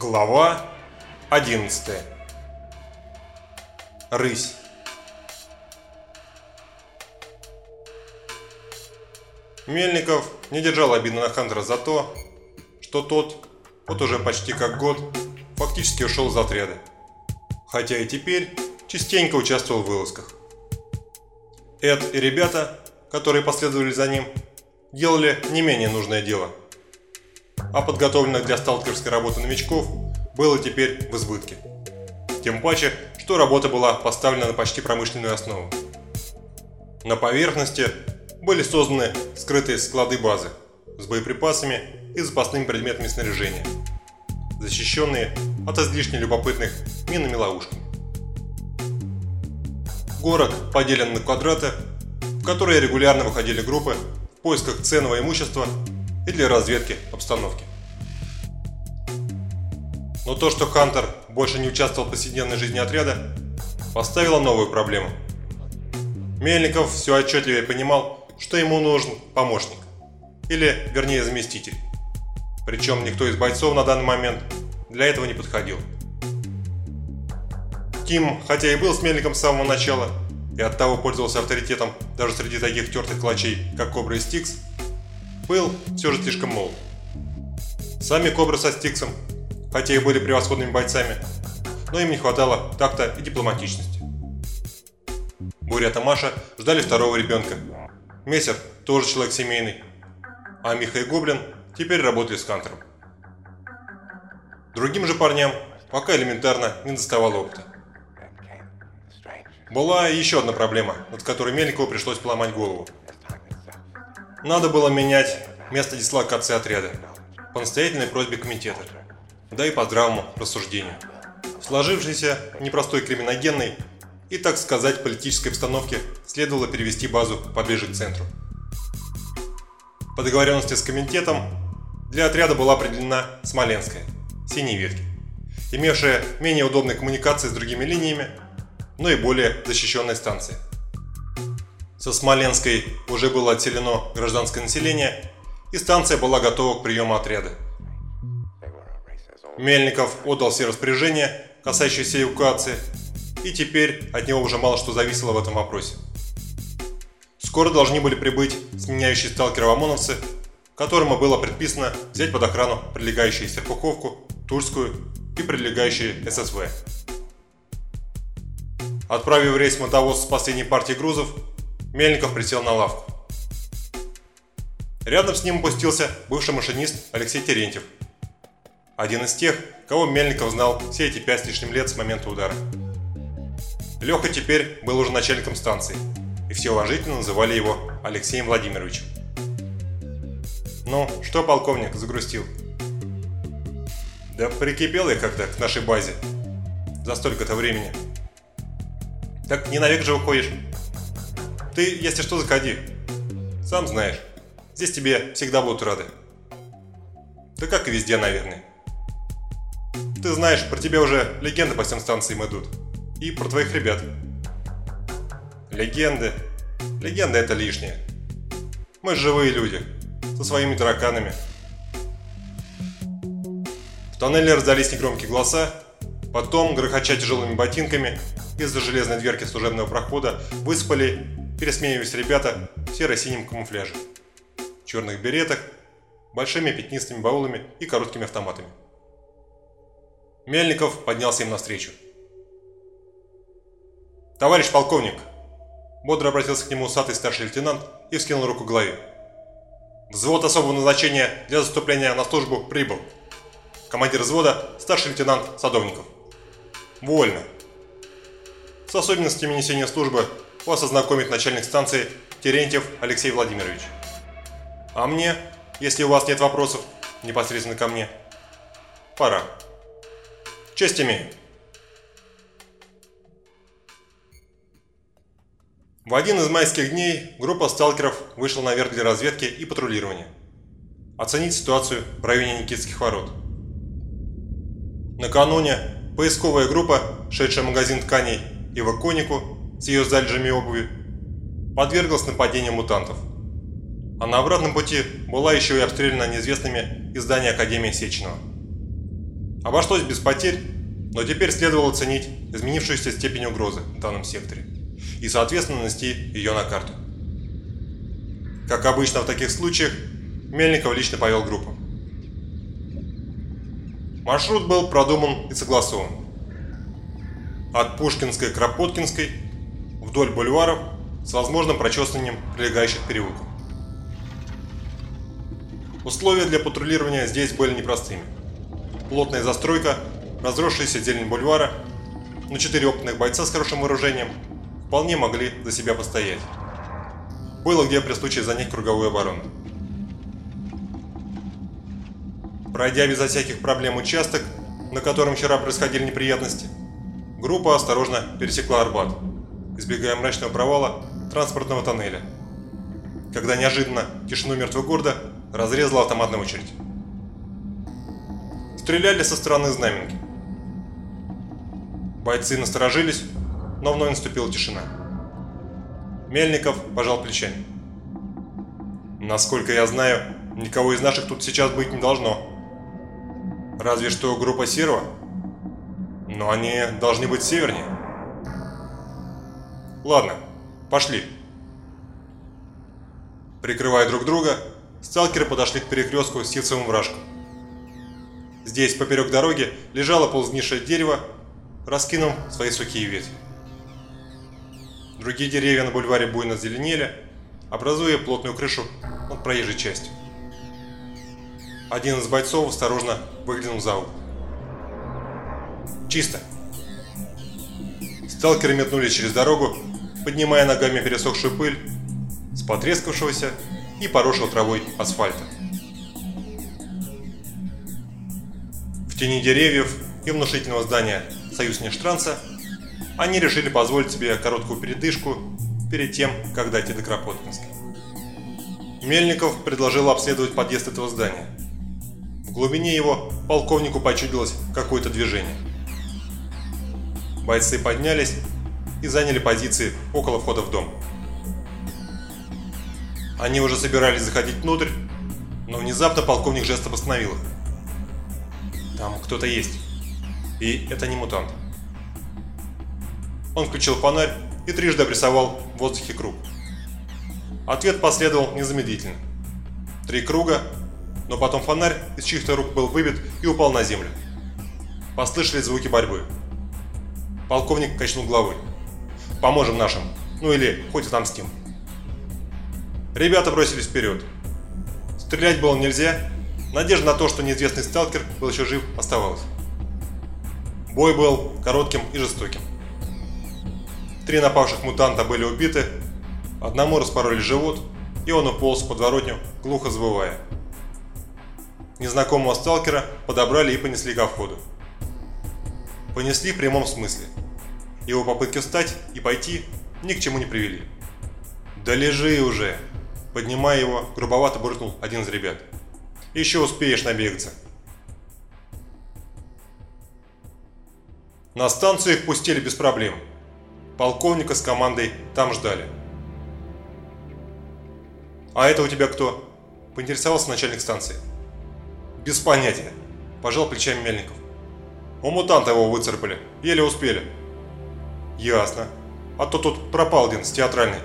Глава 11 Рысь Мельников не держал обиды на Хантера за то, что тот, вот уже почти как год, фактически ушел из отряда. Хотя и теперь частенько участвовал в вылазках. Эд и ребята, которые последовали за ним, делали не менее нужное дело. А подготовленных для сталкерской работы новичков было теперь в избытке. Тем паче, что работа была поставлена на почти промышленную основу. На поверхности были созданы скрытые склады базы с боеприпасами и запасными предметами снаряжения, защищенные от излишне любопытных минами ловушками. Город поделен на квадраты, в которые регулярно выходили группы в поисках ценного имущества и для разведки обстановки. Но то, что Хантер больше не участвовал в повседневной жизни отряда, поставило новую проблему. Мельников все отчетливее понимал, что ему нужен помощник, или, вернее, заместитель. Причем никто из бойцов на данный момент для этого не подходил. Тим, хотя и был с Мельником с самого начала, и оттого пользовался авторитетом даже среди таких тертых клочей, как Кобра и Стикс, был все же слишком молод. Сами Кобра со Стиксом, хотя и были превосходными бойцами, но им не хватало такта и дипломатичности. Бурята Маша ждали второго ребенка. Мессер тоже человек семейный, а Миха и Гоблин теперь работали с Кантером. Другим же парням пока элементарно не доставало опыта. Была еще одна проблема, над которой Мельникову пришлось поломать голову. Надо было менять место дислокации отряда по настоятельной просьбе комитета, да и по здравому рассуждению. В сложившейся непростой криминогенной и, так сказать, политической обстановке следовало перевести базу поближе к центру. По договоренности с комитетом для отряда была определена Смоленская, синей ветки, имевшая менее удобные коммуникации с другими линиями но и более защищенной станции. Со Смоленской уже было отселено гражданское население, и станция была готова к приему отряда. Мельников отдал все распоряжения, касающиеся эвакуации, и теперь от него уже мало что зависело в этом вопросе. Скоро должны были прибыть сменяющие сталкеров ОМОНовцы, которым было предписано взять под охрану прилегающие Серпуховку, Тульскую и прилегающие ССВ. Отправив рейс мотовоз с последней партией грузов, Мельников присел на лавку. Рядом с ним опустился бывший машинист Алексей Терентьев. Один из тех, кого Мельников знал все эти пять с лишним лет с момента удара. Леха теперь был уже начальником станции, и все уважительно называли его Алексеем Владимировичем. «Ну, что, полковник, загрустил?» «Да прикипел я как-то к нашей базе. За столько-то времени». Так не навек же уходишь. Ты, если что, заходи. Сам знаешь, здесь тебе всегда будут рады. Да как и везде, наверное. Ты знаешь, про тебя уже легенды по всем станциям идут. И про твоих ребят. Легенды. Легенды это лишнее. Мы живые люди. Со своими тараканами. В тоннеле раздались негромкие голоса. Потом, грохоча тяжелыми ботинками, из-за железной дверки служебного прохода высыпали, пересмениваясь ребята в серо-синем камуфляже, черных беретах, большими пятнистыми баулами и короткими автоматами. Мельников поднялся им навстречу. «Товарищ полковник!» Бодро обратился к нему усатый старший лейтенант и вскинул руку к голове. «Взвод особого назначения для заступления на службу прибыл. Командир взвода – старший лейтенант Садовников». «Вольно!» С особенностями несения службы вас ознакомит начальник станции Терентьев Алексей Владимирович. А мне, если у вас нет вопросов, непосредственно ко мне, пора. Честь имею. В один из майских дней группа сталкеров вышла наверх для разведки и патрулирования. Оценить ситуацию в районе Никитских ворот. Накануне поисковая группа, шедшая в магазин тканей, и Ваконику с ее залежами обуви подверглась нападению мутантов. А на обратном пути была еще и обстреляна неизвестными из здания Академии Сеченова. Обошлось без потерь, но теперь следовало оценить изменившуюся степень угрозы в данном секторе и, соответственно, нанести ее на карту. Как обычно в таких случаях, Мельников лично повел группу. Маршрут был продуман и согласован. От Пушкинской к Кропоткинской вдоль бульваров с возможным прочесыванием прилегающих переулков. Условия для патрулирования здесь были непростыми. Плотная застройка, разросшаяся зелень бульвара, но четыре опытных бойца с хорошим вооружением вполне могли за себя постоять. Было где при случае занять круговую оборону. Пройдя безо всяких проблем участок, на котором вчера происходили неприятности, группа осторожно пересекла Арбат, избегая мрачного провала транспортного тоннеля, когда неожиданно тишину мертвого города разрезала автоматная очередь. Стреляли со стороны знаменки. Бойцы насторожились, но вновь наступила тишина. Мельников пожал плечами. Насколько я знаю, никого из наших тут сейчас быть не должно. Разве что группа Серова. Но они должны быть севернее. Ладно, пошли. Прикрывая друг друга, сталкеры подошли к перекрестку с ситцевым вражком. Здесь, поперек дороги, лежало ползнившее дерево, раскинув свои сухие ветви. Другие деревья на бульваре буйно зеленели, образуя плотную крышу над проезжей частью. Один из бойцов осторожно выглянул за угол. Чисто. Сталкеры метнулись через дорогу, поднимая ногами пересохшую пыль с потрескавшегося и поросшего травой асфальта. В тени деревьев и внушительного здания «Союз Нештранца» они решили позволить себе короткую передышку перед тем, как дойти до Кропоткинской. Мельников предложил обследовать подъезд этого здания – в глубине его полковнику почудилось какое-то движение. Бойцы поднялись и заняли позиции около входа в дом. Они уже собирались заходить внутрь, но внезапно полковник жестом остановил их. Там кто-то есть. И это не мутант. Он включил фонарь и трижды обрисовал в воздухе круг. Ответ последовал незамедлительно. Три круга но потом фонарь из чьих-то рук был выбит и упал на землю. Послышались звуки борьбы. Полковник качнул головой. «Поможем нашим, ну или хоть отомстим». Ребята бросились вперед. Стрелять было нельзя, надежда на то, что неизвестный сталкер был еще жив, оставалась. Бой был коротким и жестоким. Три напавших мутанта были убиты, одному распороли живот, и он уполз в подворотню, глухо забывая. Незнакомого сталкера подобрали и понесли ко входу. Понесли в прямом смысле. Его попытки встать и пойти ни к чему не привели. «Да лежи уже!» Поднимая его, грубовато буркнул один из ребят. «Еще успеешь набегаться!» На станцию их пустили без проблем. Полковника с командой там ждали. «А это у тебя кто?» – поинтересовался начальник станции. Без понятия. Пожал плечами Мельников. У мутанта его выцарапали. Еле успели. Ясно. А то тут пропал один с театральной.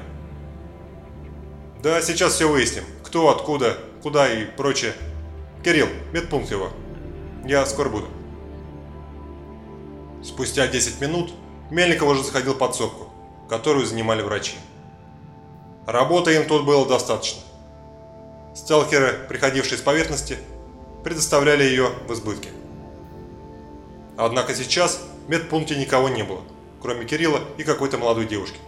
Да, сейчас все выясним. Кто, откуда, куда и прочее. Кирилл, медпункт его. Я скоро буду. Спустя 10 минут Мельников уже заходил в подсобку, которую занимали врачи. Работы им тут было достаточно. Сталкеры, приходившие с поверхности, предоставляли ее в избытке. Однако сейчас в медпункте никого не было, кроме Кирилла и какой-то молодой девушки.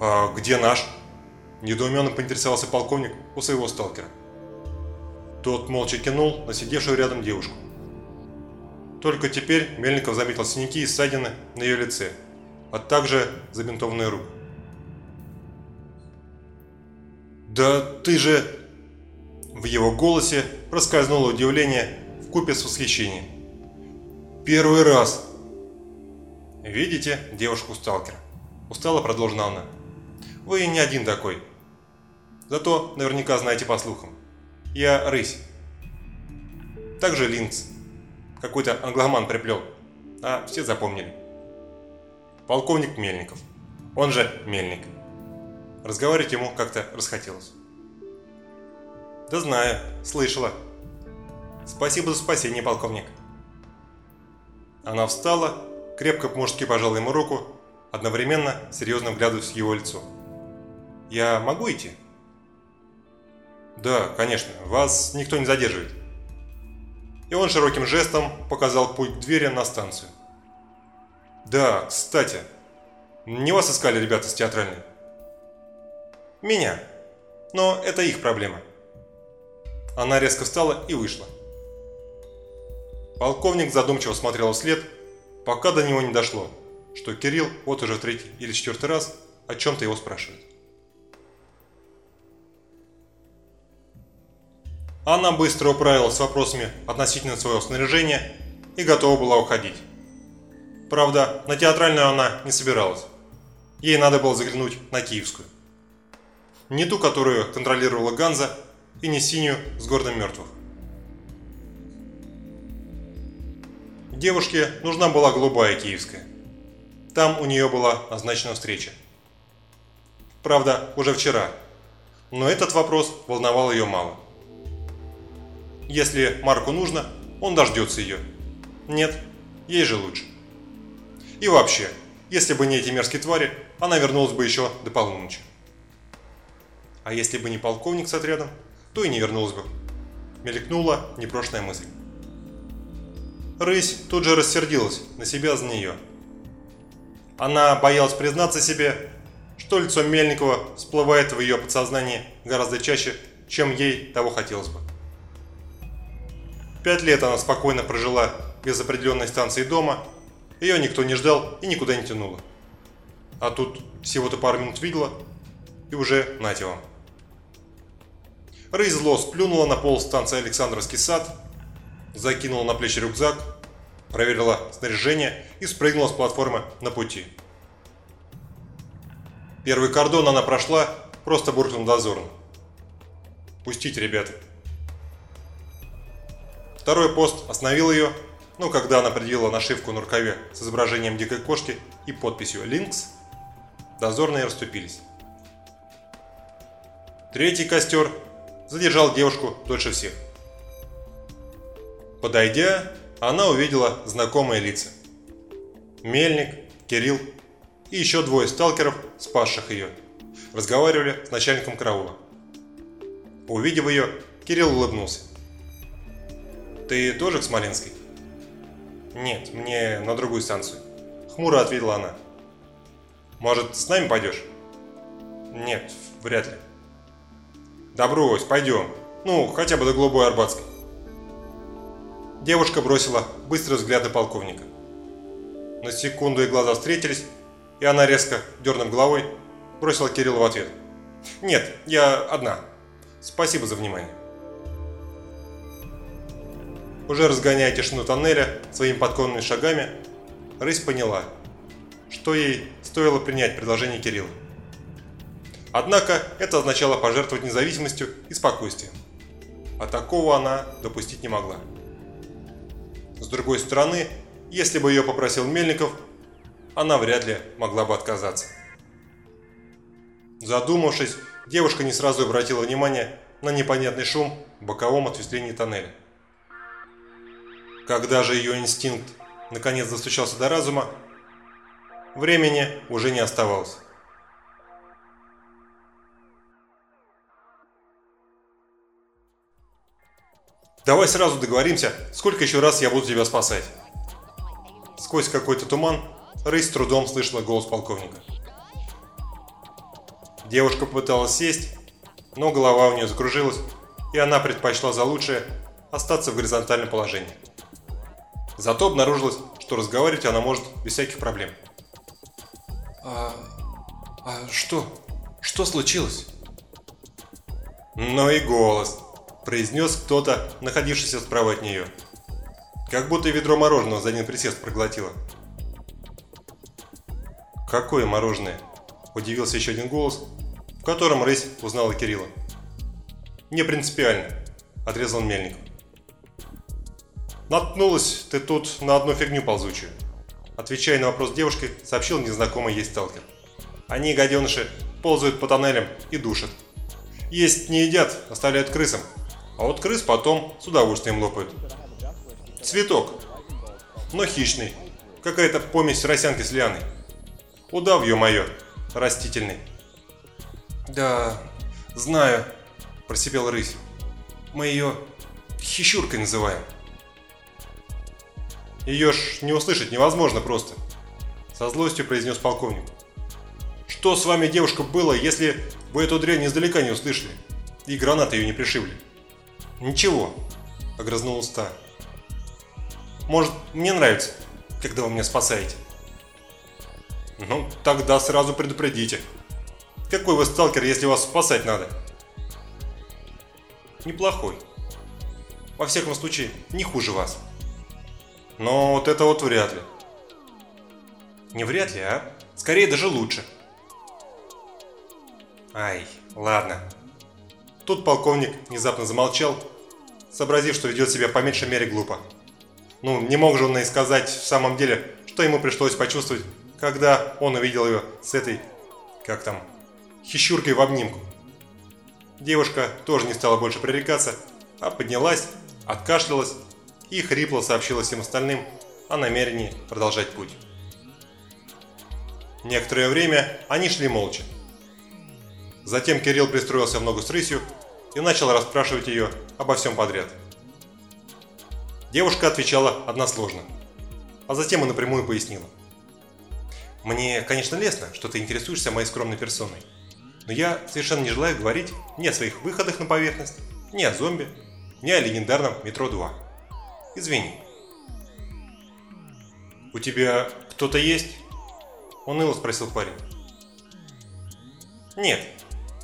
«А где наш?» – недоуменно поинтересовался полковник у своего сталкера. Тот молча кинул на сидевшую рядом девушку. Только теперь Мельников заметил синяки и ссадины на ее лице, а также забинтованную руку. «Да ты же...» В его голосе проскользнуло удивление в купе с восхищением. «Первый раз!» «Видите девушку-сталкера?» Устало продолжила она. «Вы не один такой. Зато наверняка знаете по слухам. Я рысь. Также линц. какой-то англоман приплел, а все запомнили. Полковник Мельников, он же Мельник. Разговаривать ему как-то расхотелось. Да знаю, слышала. Спасибо за спасение, полковник. Она встала, крепко по-мужски пожала ему руку, одновременно серьезно вглядываясь в его лицо. «Я могу идти?» «Да, конечно, вас никто не задерживает». И он широким жестом показал путь к двери на станцию. «Да, кстати, не вас искали ребята с театральной?» «Меня. Но это их проблема». Она резко встала и вышла. Полковник задумчиво смотрел вслед, пока до него не дошло, что Кирилл вот уже третий или четвертый раз о чем-то его спрашивает. Она быстро управилась с вопросами относительно своего снаряжения и готова была уходить. Правда, на театральную она не собиралась. Ей надо было заглянуть на киевскую. Не ту, которую контролировала Ганза, и не синюю с городом мертвых. Девушке нужна была голубая киевская. Там у нее была назначена встреча. Правда, уже вчера. Но этот вопрос волновал ее мало. Если Марку нужно, он дождется ее. Нет, ей же лучше. И вообще, если бы не эти мерзкие твари, она вернулась бы еще до полуночи. А если бы не полковник с отрядом, то и не вернулась бы. Мелькнула непрошенная мысль. Рысь тут же рассердилась на себя за нее. Она боялась признаться себе, что лицо Мельникова всплывает в ее подсознании гораздо чаще, чем ей того хотелось бы. Пять лет она спокойно прожила без определенной станции дома, ее никто не ждал и никуда не тянуло. А тут всего-то пару минут видела, и уже нате вам. Рысь зло сплюнула на пол станции Александровский сад, закинула на плечи рюкзак, проверила снаряжение и спрыгнула с платформы на пути. Первый кордон она прошла, просто буркнув дозорно. «Пустите, ребята». Второй пост остановил ее, но когда она предъявила нашивку на рукаве с изображением дикой кошки и подписью «Линкс», дозорные расступились. Третий костер задержал девушку дольше всех. Подойдя, она увидела знакомые лица. Мельник, Кирилл и еще двое сталкеров, спасших ее, разговаривали с начальником караула. Увидев ее, Кирилл улыбнулся. «Ты тоже к Смоленской?» «Нет, мне на другую станцию», – хмуро ответила она. «Может, с нами пойдешь?» «Нет, вряд ли». «Да брось, пойдем. Ну, хотя бы до Голубой Арбатской». Девушка бросила быстрый взгляд на полковника. На секунду их глаза встретились, и она резко, дернув головой, бросила Кириллу в ответ. «Нет, я одна. Спасибо за внимание». Уже разгоняя тишину тоннеля своими подкованными шагами, Рысь поняла, что ей стоило принять предложение Кирилла. Однако это означало пожертвовать независимостью и спокойствием. А такого она допустить не могла. С другой стороны, если бы ее попросил Мельников, она вряд ли могла бы отказаться. Задумавшись, девушка не сразу обратила внимание на непонятный шум в боковом ответвлении тоннеля. Когда же ее инстинкт наконец достучался до разума, времени уже не оставалось. Давай сразу договоримся, сколько еще раз я буду тебя спасать. Сквозь какой-то туман Рысь с трудом слышала голос полковника. Девушка попыталась сесть, но голова у нее закружилась, и она предпочла за лучшее остаться в горизонтальном положении. Зато обнаружилось, что разговаривать она может без всяких проблем. А, а что? Что случилось? Ну и голос, произнес кто-то, находившийся справа от нее. Как будто ведро мороженого за один присест проглотила. «Какое мороженое?» – удивился еще один голос, в котором рысь узнала Кирилла. «Не принципиально», – отрезал Мельников. Наткнулась ты тут на одну фигню ползучую. Отвечая на вопрос девушки, сообщил незнакомый ей сталкер. Они, гаденыши, ползают по тоннелям и душат. Есть не едят, оставляют крысам. А вот крыс потом с удовольствием лопают. Цветок. Но хищный. Какая-то помесь росянки с лианой. Удав, ё-моё, растительный. Да, знаю, просипел рысь. Мы ее хищуркой называем. Ее ж не услышать невозможно просто. Со злостью произнес полковник. Что с вами, девушка, было, если вы эту дрянь издалека не услышали? И гранаты ее не пришибли? Ничего, огрызнулась та. Может, мне нравится, когда вы меня спасаете? Ну, тогда сразу предупредите. Какой вы сталкер, если вас спасать надо? Неплохой. Во всяком случае, не хуже вас. Но вот это вот вряд ли. Не вряд ли, а? Скорее даже лучше. Ай, ладно. Тут полковник внезапно замолчал, сообразив, что ведет себя по меньшей мере глупо. Ну, не мог же он и сказать в самом деле, что ему пришлось почувствовать, когда он увидел ее с этой, как там, хищуркой в обнимку. Девушка тоже не стала больше пререкаться, а поднялась, откашлялась и хрипло сообщила всем остальным о намерении продолжать путь. Некоторое время они шли молча. Затем Кирилл пристроился в ногу с рысью и начал расспрашивать ее обо всем подряд. Девушка отвечала односложно, а затем и напрямую пояснила. «Мне, конечно, лестно, что ты интересуешься моей скромной персоной, но я совершенно не желаю говорить ни о своих выходах на поверхность, ни о зомби, ни о легендарном метро 2. Извини». «У тебя кто-то есть?» – уныло спросил парень. «Нет,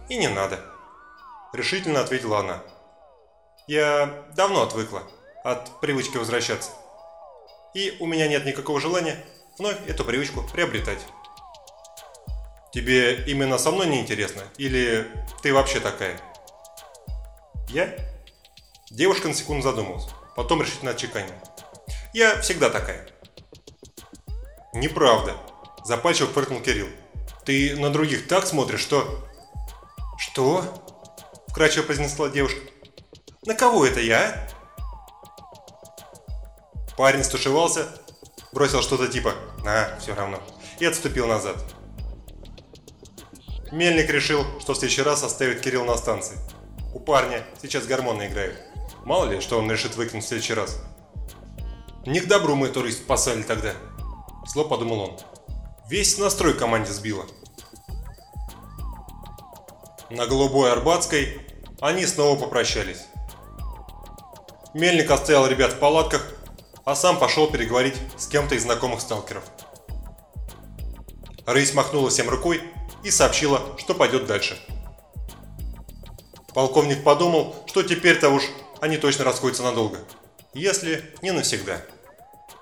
и не надо», – решительно ответила она. «Я давно отвыкла от привычки возвращаться. И у меня нет никакого желания вновь эту привычку приобретать. Тебе именно со мной не интересно? Или ты вообще такая? Я? Девушка на секунду задумалась, потом решительно отчеканила. Я всегда такая. Неправда, запальчиво фыркнул Кирилл. Ты на других так смотришь, что... Что? Вкрадчиво произнесла девушка. На кого это я? Парень стушевался, бросил что-то типа «А, все равно» и отступил назад. Мельник решил, что в следующий раз оставит Кирилл на станции. У парня сейчас гормоны играют. Мало ли, что он решит выкинуть в следующий раз. Не к добру мы турист спасали тогда. Зло подумал он. Весь настрой команде сбило. На Голубой Арбатской они снова попрощались. Мельник оставил ребят в палатках а сам пошел переговорить с кем-то из знакомых сталкеров. Рысь махнула всем рукой и сообщила, что пойдет дальше. Полковник подумал, что теперь-то уж они точно расходятся надолго, если не навсегда.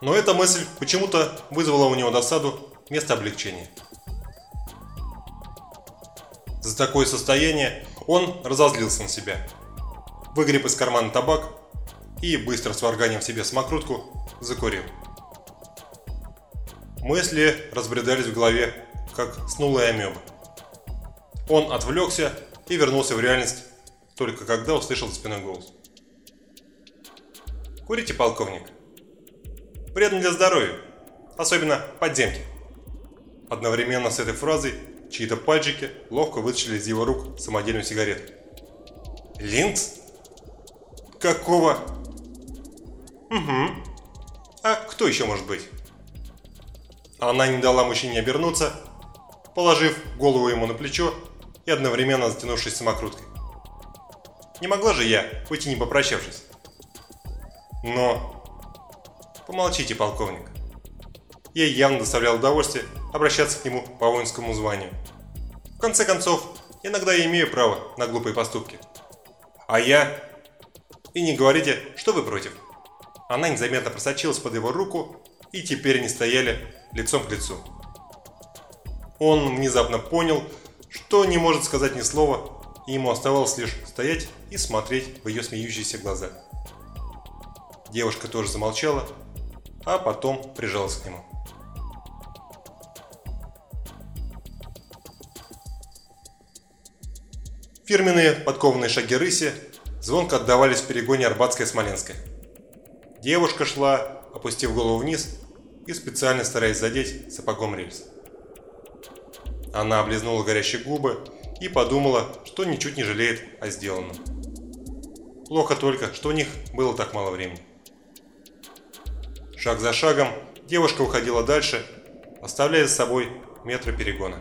Но эта мысль почему-то вызвала у него досаду вместо облегчения. За такое состояние он разозлился на себя. Выгреб из кармана табак и, быстро сварганив себе самокрутку, закурил. Мысли разбредались в голове, как снулая амеба. Он отвлекся и вернулся в реальность, только когда услышал за спиной голос. «Курите, полковник?» «Вредно для здоровья, особенно подземки». Одновременно с этой фразой чьи-то пальчики ловко вытащили из его рук самодельную сигарету. «Линкс? Какого?» «Угу. А кто еще может быть?» Она не дала мужчине обернуться, положив голову ему на плечо и одновременно затянувшись самокруткой. Не могла же я уйти не попрощавшись. Но... Помолчите, полковник. Ей явно доставляло удовольствие обращаться к нему по воинскому званию. В конце концов, иногда я имею право на глупые поступки. А я... И не говорите, что вы против. Она незаметно просочилась под его руку, и теперь они стояли лицом к лицу. Он внезапно понял, что не может сказать ни слова, и ему оставалось лишь стоять и смотреть в ее смеющиеся глаза. Девушка тоже замолчала, а потом прижалась к нему. Фирменные подкованные шаги рыси звонко отдавались в перегоне Арбатская-Смоленская. Девушка шла, опустив голову вниз и специально стараясь задеть сапогом рельс. Она облизнула горящие губы и подумала, что ничуть не жалеет о сделанном. Плохо только, что у них было так мало времени. Шаг за шагом девушка уходила дальше, оставляя за собой метры перегона.